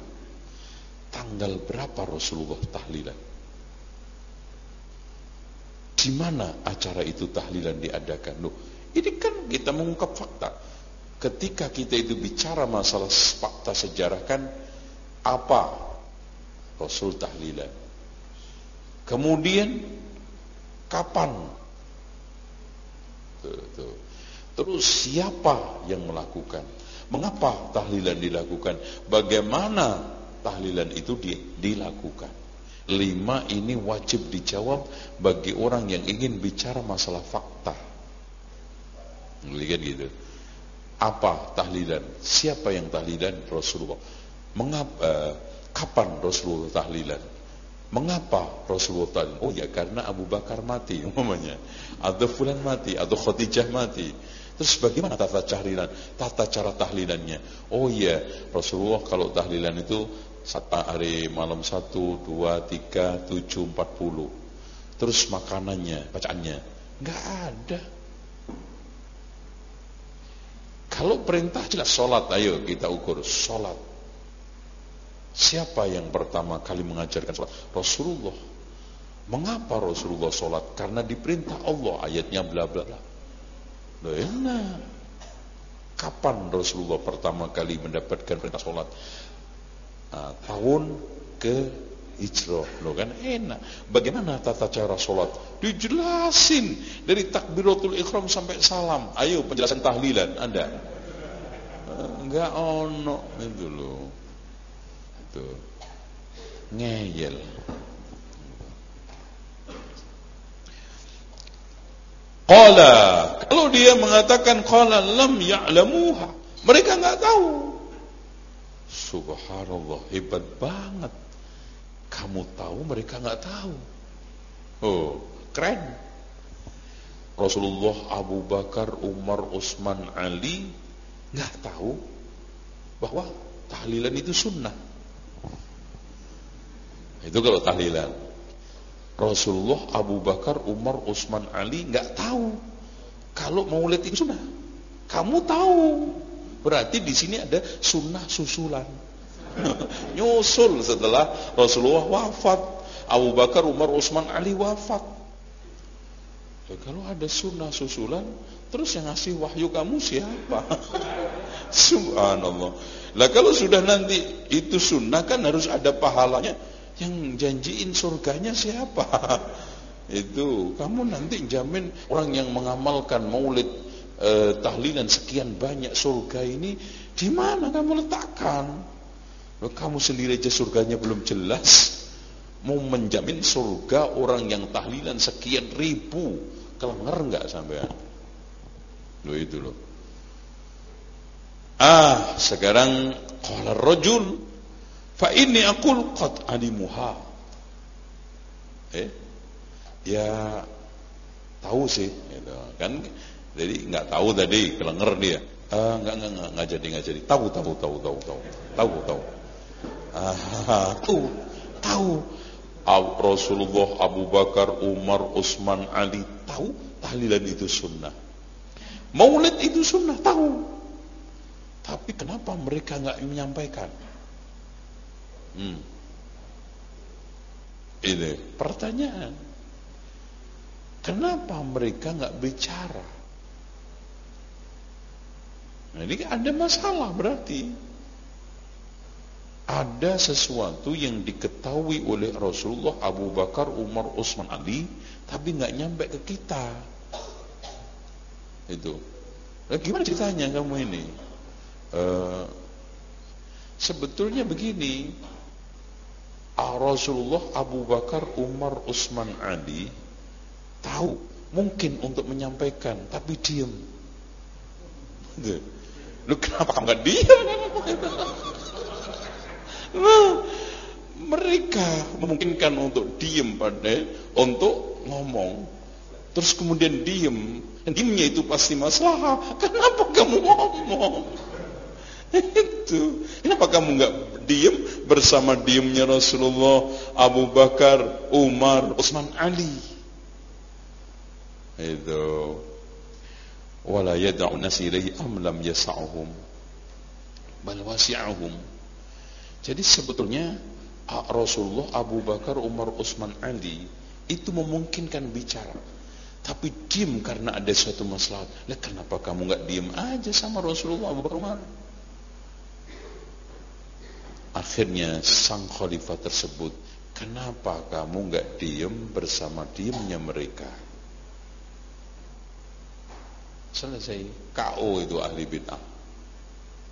Tanggal berapa Rasulullah tahlilan? Di mana acara itu tahlilan diadakan? Loh, ini kan kita mengungkap fakta. Ketika kita itu bicara masalah fakta sejarah kan apa Rasul tahlilan? Kemudian kapan? Tuh, tuh. Terus siapa yang melakukan? Mengapa tahlilan dilakukan? Bagaimana tahlilan itu dilakukan? Lima ini wajib dijawab bagi orang yang ingin bicara masalah fakta. Lihat gitu. Apa tahlilan? Siapa yang tahlilan? Rasulullah. Mengapa? Eh, kapan Rasulullah tahlilan? Mengapa Rasulullah tahlilan? Oh ya karena Abu Bakar mati umpamanya. Atau Fulan mati, atau Khadijah mati. Terus bagaimana tata tahlilan? Tata cara tahlilannya. Oh iya, Rasulullah kalau tahlilan itu hari malam satu, dua, tiga, tujuh, empat puluh. Terus makanannya, bacaannya, nggak ada. Kalau perintah jelas sholat, ayo kita ukur sholat. Siapa yang pertama kali mengajarkan sholat? Rasulullah. Mengapa Rasulullah sholat? Karena diperintah Allah, ayatnya bla bla bla. Loh, enak. Kapan Rasulullah pertama kali mendapatkan perintah sholat? Nah, tahun ke hijrah lo kan enak bagaimana tata cara sholat dijelasin dari takbiratul ikhram sampai salam ayo penjelasan tahlilan ada enggak ono itu loh itu ngeyel Qala kalau dia mengatakan qala lam ya'lamuha mereka enggak tahu Subhanallah, hebat banget. Kamu tahu, mereka nggak tahu. Oh, keren. Rasulullah, Abu Bakar, Umar, Utsman, Ali nggak tahu bahwa tahlilan itu sunnah. Itu kalau tahlilan. Rasulullah, Abu Bakar, Umar, Utsman, Ali nggak tahu kalau maulid itu sunnah. Kamu tahu. Berarti di sini ada sunnah susulan. Nyusul setelah Rasulullah wafat. Abu Bakar, Umar, Utsman, Ali wafat. Ya, kalau ada sunnah susulan, terus yang ngasih wahyu kamu siapa? Subhanallah. Lah kalau sudah nanti itu sunnah kan harus ada pahalanya. Yang janjiin surganya siapa? itu kamu nanti jamin orang yang mengamalkan maulid eh, tahlilan sekian banyak surga ini di mana kamu letakkan? Loh, kamu sendiri aja surganya belum jelas. Mau menjamin surga orang yang tahlilan sekian ribu kelenger enggak sampai? Loh itu loh. Ah, sekarang qala rajul fa inni aqul qad alimuha. Eh? Ya tahu sih gitu. Kan jadi nggak tahu tadi kelenger dia. Uh, nggak nggak nggak nggak jadi nggak jadi. Tahu tahu tahu tahu tahu tahu tahu. Ah, tahu tahu. Rasulullah, Abu Bakar, Umar, Utsman, Ali tahu tahlilan itu sunnah. Maulid itu sunnah tahu. Tapi kenapa mereka nggak menyampaikan? Hmm. Ini pertanyaan. Kenapa mereka nggak bicara? Nah, ini ada masalah berarti. Ada sesuatu yang diketahui oleh Rasulullah Abu Bakar, Umar, Utsman, Ali, tapi nggak nyampe ke kita. Itu. Nah, gimana ceritanya kamu ini? Uh, sebetulnya begini, Rasulullah Abu Bakar, Umar, Utsman, Ali tahu mungkin untuk menyampaikan, tapi diam. Lu kenapa kamu gak diam? Nah, mereka memungkinkan untuk diam pada untuk ngomong. Terus kemudian diem. Diemnya itu pasti masalah. Kenapa kamu ngomong? Itu. Kenapa kamu nggak diem bersama diemnya Rasulullah, Abu Bakar, Umar, Utsman, Ali? Itu wala yad'u nasi ilaihi am lam yas'ahum bal wasi'ahum jadi sebetulnya Rasulullah Abu Bakar Umar Utsman Ali Itu memungkinkan bicara. Tapi diem karena ada suatu masalah. Lah kenapa kamu nggak diem aja sama Rasulullah Abu Bakar Umar? Akhirnya sang khalifah tersebut, kenapa kamu nggak diem bersama diemnya mereka? Selesai. KO itu ahli bid'ah.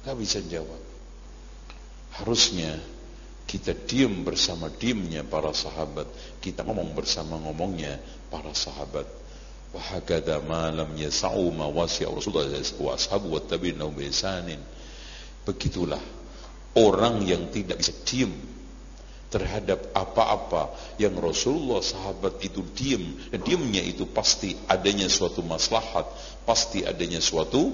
Gak bisa jawab. Harusnya kita diam bersama diamnya para sahabat. Kita ngomong bersama ngomongnya para sahabat. Wahakada malam yasa'u ma Rasulullah wa ashabu wa tabi'in Begitulah orang yang tidak bisa diam terhadap apa-apa yang Rasulullah sahabat itu diam dan diamnya itu pasti adanya suatu maslahat pasti adanya suatu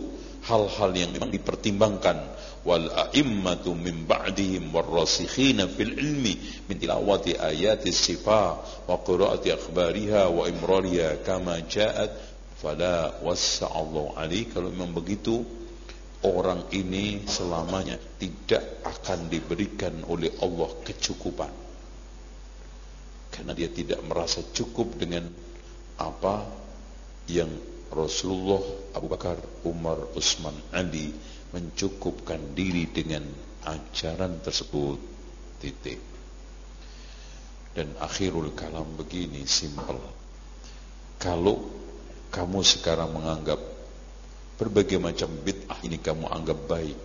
hal-hal yang memang dipertimbangkan. Wal a'immatu min ba'dihim warrasikhina fil ilmi min tilawati ayati sifa wa qira'ati akhbariha wa imrariha kama ja'at. Fala wassa'allahu alaihi. Kalau memang begitu orang ini selamanya tidak akan diberikan oleh Allah kecukupan. Karena dia tidak merasa cukup dengan apa yang Rasulullah Abu Bakar Umar Utsman Ali mencukupkan diri dengan ajaran tersebut. Titik. Dan akhirul kalam begini simpel. Kalau kamu sekarang menganggap Berbagai macam bid'ah ini kamu anggap baik.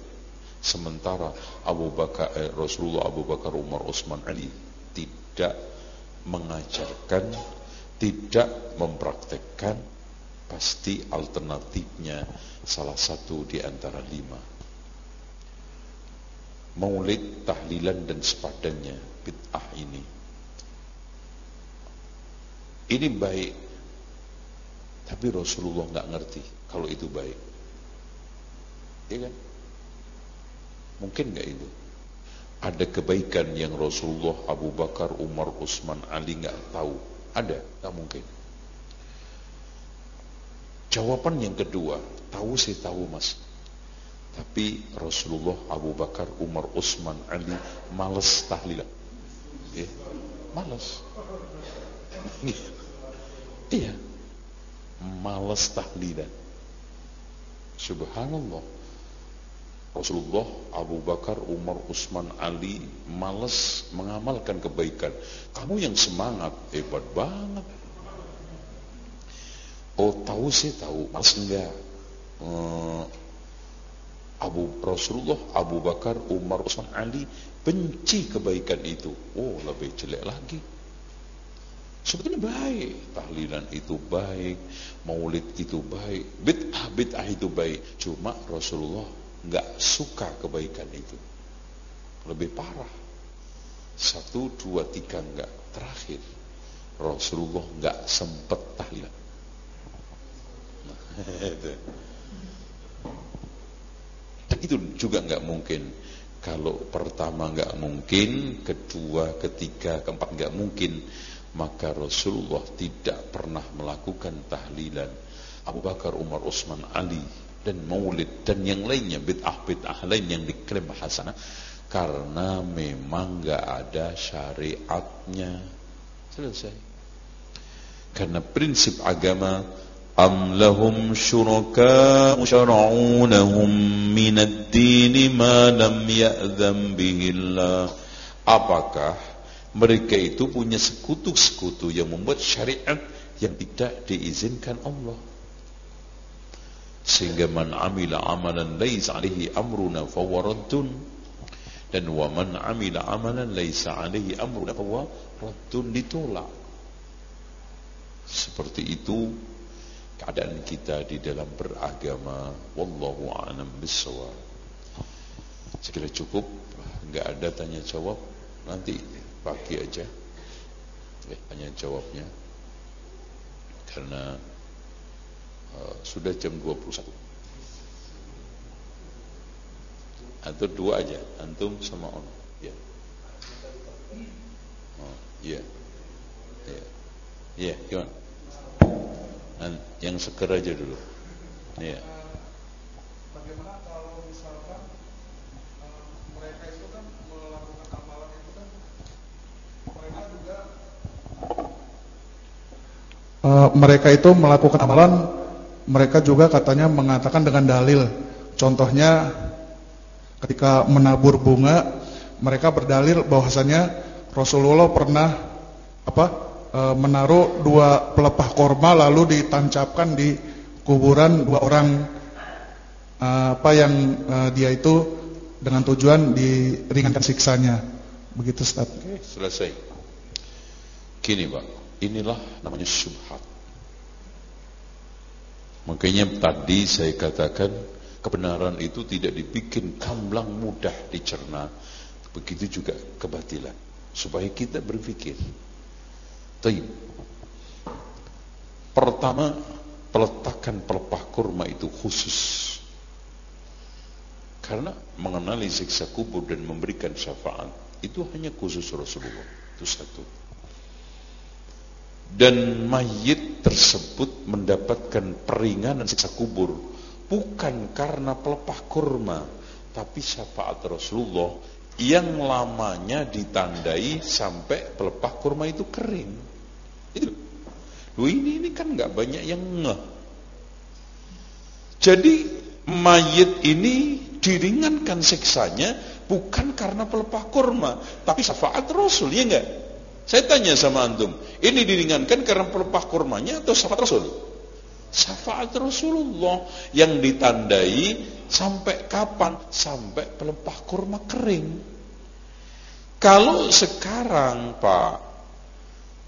Sementara Abu Bakar eh, Rasulullah Abu Bakar Umar Utsman Ali tidak mengajarkan, tidak mempraktekkan, pasti alternatifnya salah satu di antara lima. Maulid, tahlilan dan sepadannya bid'ah ini. Ini baik, tapi Rasulullah nggak ngerti kalau itu baik. Iya kan? Mungkin nggak itu? Ada kebaikan yang Rasulullah, Abu Bakar, Umar, Utsman, Ali nggak tahu. Ada, nggak mungkin. Jawaban yang kedua, tahu sih tahu mas. Tapi Rasulullah, Abu Bakar, Umar, Utsman, Ali males tahlilan. Ya, males. Iya, males tahlilan. Subhanallah. Rasulullah, Abu Bakar, Umar, Utsman, Ali malas mengamalkan kebaikan. Kamu yang semangat, hebat banget. Oh tahu sih tahu, mas enggak. Uh, Abu Rasulullah, Abu Bakar, Umar, Utsman, Ali benci kebaikan itu. Oh lebih jelek lagi. Sebetulnya baik, tahlilan itu baik, maulid itu baik, bid'ah bid'ah itu baik. Cuma Rasulullah nggak suka kebaikan itu. Lebih parah. Satu, dua, tiga nggak terakhir. Rasulullah nggak sempet tahlilan. Dan itu juga nggak mungkin. Kalau pertama nggak mungkin, kedua, ketiga, keempat nggak mungkin maka Rasulullah tidak pernah melakukan tahlilan. Abu Bakar, Umar, Utsman, Ali dan Maulid dan yang lainnya bid'ah-bid'ah lain yang diklaim hasanah. Karena memang nggak ada syariatnya. Selesai. Karena prinsip agama am lahum syuraka syara'unahum minad din ma lam ya'zam apakah mereka itu punya sekutu-sekutu yang membuat syariat yang tidak diizinkan Allah. Sehingga man amila amalan laisa alaihi amruna fawaradun dan wa man amila amalan laisa alaihi amruna fawaradun ditolak. Seperti itu keadaan kita di dalam beragama wallahu a'lam bissawab. Sekira cukup, enggak ada tanya jawab nanti pagi aja. Ya, hanya jawabnya. Karena uh, sudah jam 21 atau dua aja antum sama on ya oh, ya ya ya gimana? Yang seger aja dulu. Ya uh, mereka itu melakukan amalan mereka juga katanya mengatakan dengan dalil. Contohnya ketika menabur bunga, mereka berdalil bahwasanya Rasulullah pernah apa e, menaruh dua pelepah korma lalu ditancapkan di kuburan dua orang e, apa yang e, dia itu dengan tujuan diringankan siksanya. Begitu Ustaz. Oke, selesai. Gini, Pak. Inilah namanya syubhat. Makanya tadi saya katakan kebenaran itu tidak dibikin gamblang mudah dicerna. Begitu juga kebatilan. Supaya kita berpikir. Taib. Pertama, peletakan pelepah kurma itu khusus. Karena mengenali siksa kubur dan memberikan syafaat itu hanya khusus Rasulullah. Itu satu dan mayit tersebut mendapatkan peringanan siksa kubur. Bukan karena pelepah kurma tapi syafaat Rasulullah yang lamanya ditandai sampai pelepah kurma itu kering. Itu. Ini, ini kan nggak banyak yang ngeh. Jadi mayit ini diringankan siksanya bukan karena pelepah kurma tapi syafaat Rasul ya enggak saya tanya sama antum, ini diringankan karena pelepah kurmanya atau syafaat Rasul? Syafaat Rasulullah yang ditandai sampai kapan? Sampai pelepah kurma kering. Kalau sekarang Pak,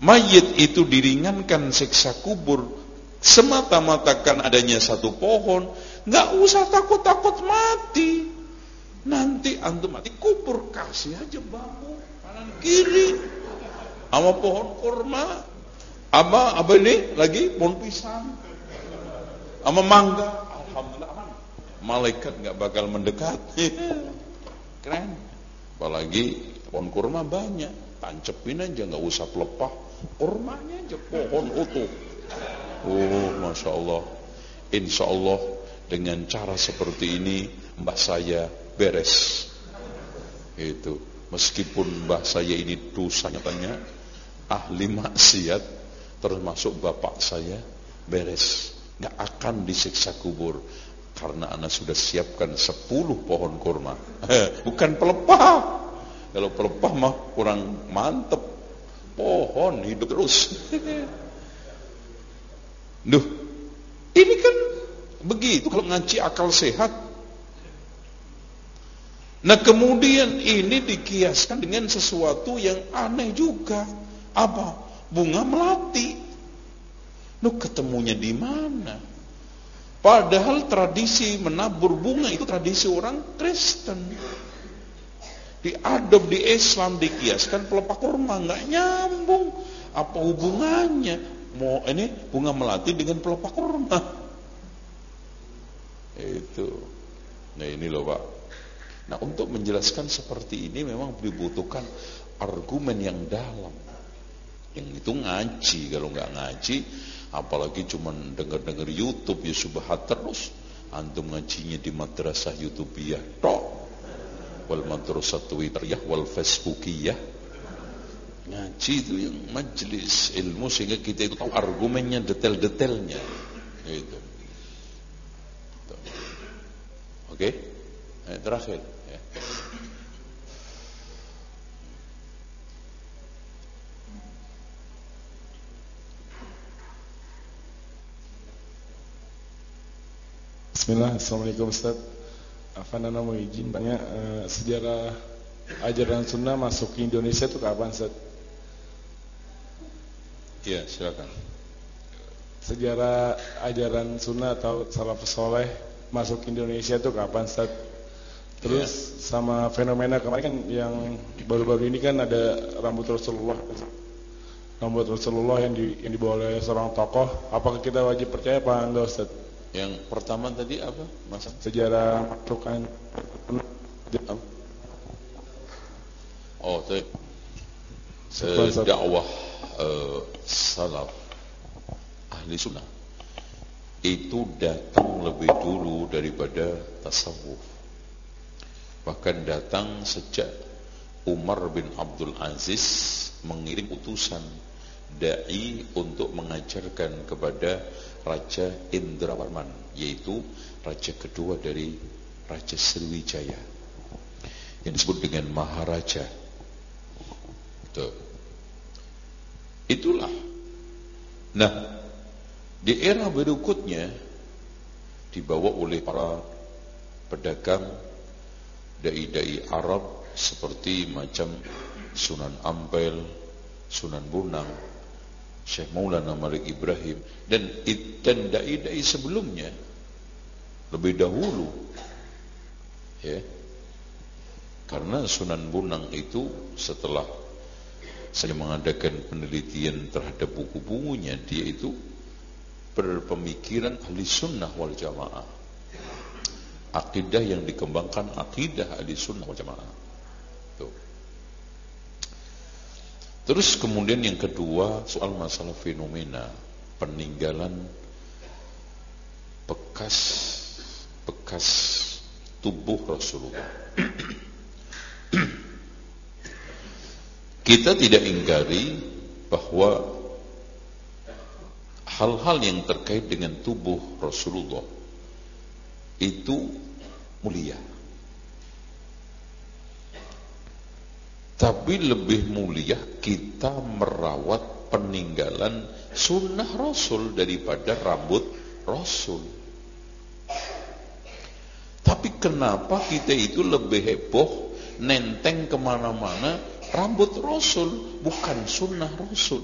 mayit itu diringankan siksa kubur semata-mata kan adanya satu pohon, nggak usah takut-takut mati. Nanti antum mati kubur kasih aja bambu kanan kiri sama pohon kurma, sama apa ini lagi pohon pisang, sama mangga. Alhamdulillah. Malaikat nggak bakal mendekat. Keren. Apalagi pohon kurma banyak, tancepin aja nggak usah pelepah. Kurmanya aja pohon utuh. Oh, masya Allah. Insya Allah dengan cara seperti ini mbah saya beres. Itu meskipun mbah saya ini dosanya banyak, ahli maksiat termasuk bapak saya beres. Nggak akan disiksa kubur karena anak sudah siapkan 10 pohon kurma. Bukan pelepah. Kalau pelepah mah kurang mantep. Pohon hidup terus. Duh, ini kan begitu kalau ngaji akal sehat. Nah kemudian ini dikiaskan dengan sesuatu yang aneh juga. Apa? Bunga melati. Lu ketemunya di mana? Padahal tradisi menabur bunga itu tradisi orang Kristen. Diadop di Islam dikiaskan pelepah kurma nggak nyambung. Apa hubungannya? Mau ini bunga melati dengan pelepah kurma? Itu. Nah ini loh Pak. Nah untuk menjelaskan seperti ini memang dibutuhkan argumen yang dalam yang itu ngaji kalau nggak ngaji apalagi cuma dengar-dengar YouTube ya subhat terus. Antum ngajinya di madrasah YouTube ya tok. Wal madrasah ya wal ya ngaji itu yang majelis ilmu sehingga kita itu tahu argumennya detail-detailnya. Itu oke? Okay? eh, terakhir ya. Bismillah, Assalamualaikum Ustaz Apa nama mau izin banyak uh, Sejarah ajaran sunnah masuk ke Indonesia itu kapan Ustaz? Iya silakan Sejarah ajaran sunnah atau salafus soleh masuk ke Indonesia itu kapan Ustaz? Terus ya. sama fenomena kemarin kan yang baru-baru ini kan ada rambut Rasulullah Rambut Rasulullah yang, di, yang dibawa oleh seorang tokoh Apakah kita wajib percaya apa enggak Ustaz? Yang pertama tadi apa? Masa sejarah masukan Oh, itu dakwah uh, salaf ahli sunnah. Itu datang lebih dulu daripada tasawuf. Bahkan datang sejak Umar bin Abdul Aziz mengirim utusan dai untuk mengajarkan kepada Raja Indrawarman yaitu raja kedua dari Raja Sriwijaya yang disebut dengan Maharaja. Tuh. Itulah. Nah, di era berikutnya dibawa oleh para pedagang dai-dai Arab seperti macam Sunan Ampel, Sunan Bunang, Syekh Maulana Malik Ibrahim dan dan dai-dai sebelumnya. Lebih dahulu. Ya. Karena Sunan Bunang itu setelah saya mengadakan penelitian terhadap buku-bukunya dia itu berpemikiran ahli sunnah wal jamaah. Akidah yang dikembangkan akidah ahli sunnah wal jamaah. Tuh. Terus kemudian yang kedua soal masalah fenomena peninggalan bekas bekas tubuh Rasulullah Kita tidak ingkari bahwa hal-hal yang terkait dengan tubuh Rasulullah itu mulia. Tapi lebih mulia kita merawat peninggalan sunnah Rasul daripada rambut Rasul. Tapi kenapa kita itu lebih heboh nenteng ke mana-mana rambut Rasul bukan sunnah Rasul.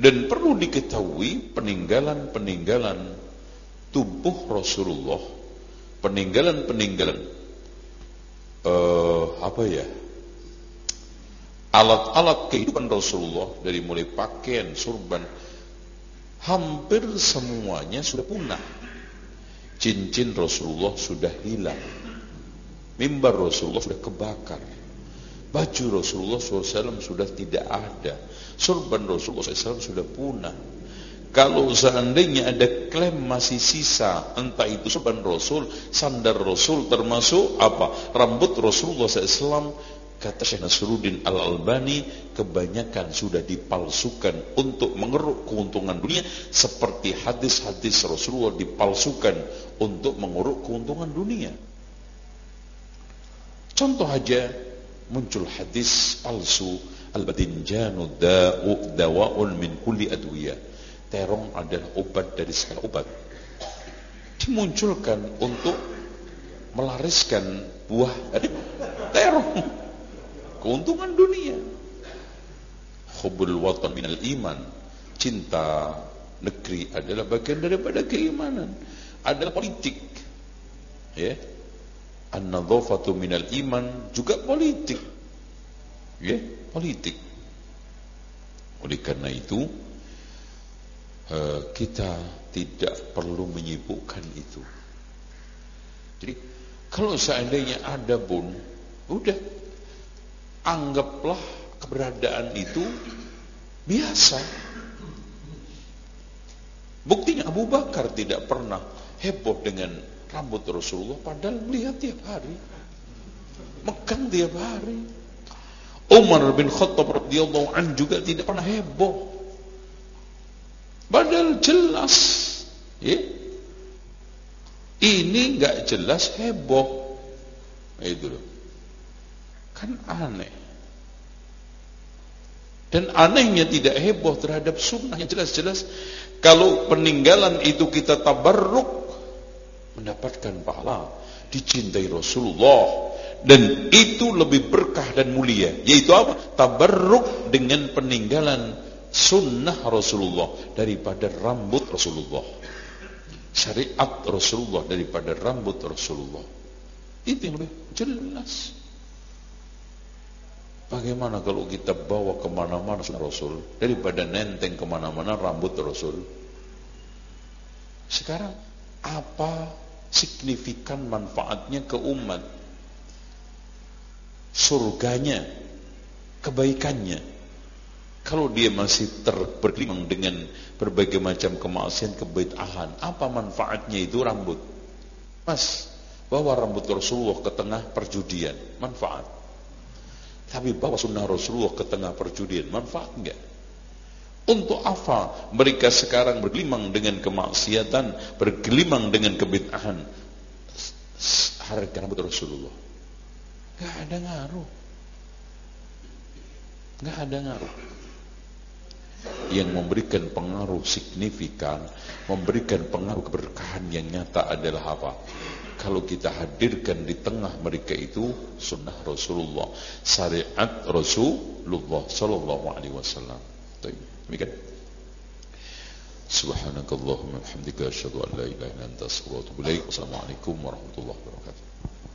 Dan perlu diketahui peninggalan-peninggalan tubuh Rasulullah, peninggalan-peninggalan uh, apa ya? Alat-alat kehidupan Rasulullah dari mulai pakaian, surban, hampir semuanya sudah punah. Cincin Rasulullah sudah hilang Mimbar Rasulullah sudah kebakar. Baju Rasulullah SAW sudah tidak ada. Surban Rasulullah SAW sudah punah. Kalau seandainya ada klaim masih sisa, entah itu surban Rasul, sandar Rasul, termasuk apa? Rambut Rasulullah SAW, kata Syekh Nasruddin Al-Albani, kebanyakan sudah dipalsukan untuk mengeruk keuntungan dunia, seperti hadis-hadis Rasulullah dipalsukan untuk mengeruk keuntungan dunia. Contoh aja muncul hadis palsu al-badinjanu da'u dawa'un min kulli adwiyah. Terong adalah obat dari segala obat. Dimunculkan untuk melariskan buah dari terong. Keuntungan dunia. Hubul watan minal iman. Cinta negeri adalah bagian daripada keimanan. Adalah politik. Ya, an-nadhafatu minal iman juga politik. Ya, politik. Oleh karena itu eh, kita tidak perlu menyibukkan itu. Jadi kalau seandainya ada pun, udah anggaplah keberadaan itu biasa. Buktinya Abu Bakar tidak pernah heboh dengan rambut Rasulullah padahal melihat tiap hari. Megang tiap hari. Umar bin Khattab radhiyallahu an juga tidak pernah heboh. Padahal jelas, ya. Ini enggak jelas heboh. Nah, itu loh. Kan aneh. Dan anehnya tidak heboh terhadap sunnah jelas-jelas. Kalau peninggalan itu kita tabarruk mendapatkan pahala dicintai Rasulullah dan itu lebih berkah dan mulia yaitu apa tabarruk dengan peninggalan sunnah Rasulullah daripada rambut Rasulullah. Syariat Rasulullah daripada rambut Rasulullah. Itu yang lebih jelas. Bagaimana kalau kita bawa ke mana-mana Rasul daripada nenteng ke mana-mana rambut Rasul? Sekarang apa signifikan manfaatnya ke umat? Surganya kebaikannya kalau dia masih terberlimang dengan berbagai macam kemaksiatan kebid'ahan apa manfaatnya itu rambut mas bawa rambut Rasulullah ke tengah perjudian manfaat Tapi bawa sunnah Rasulullah ke tengah perjudian, manfaat enggak? Untuk apa mereka sekarang bergelimang dengan kemaksiatan, bergelimang dengan kebid'ahan? Harga rambut Rasulullah. Enggak ada ngaruh. Enggak ada ngaruh. Yang memberikan pengaruh signifikan, memberikan pengaruh keberkahan yang nyata adalah apa? kalau kita hadirkan di tengah mereka itu sunnah Rasulullah, syariat Rasulullah sallallahu alaihi wasallam. Demikian. Subhanakallahumma wa bihamdika asyhadu an la ilaha illa anta astaghfiruka wa atubu ilaik. Wassalamualaikum warahmatullahi wabarakatuh.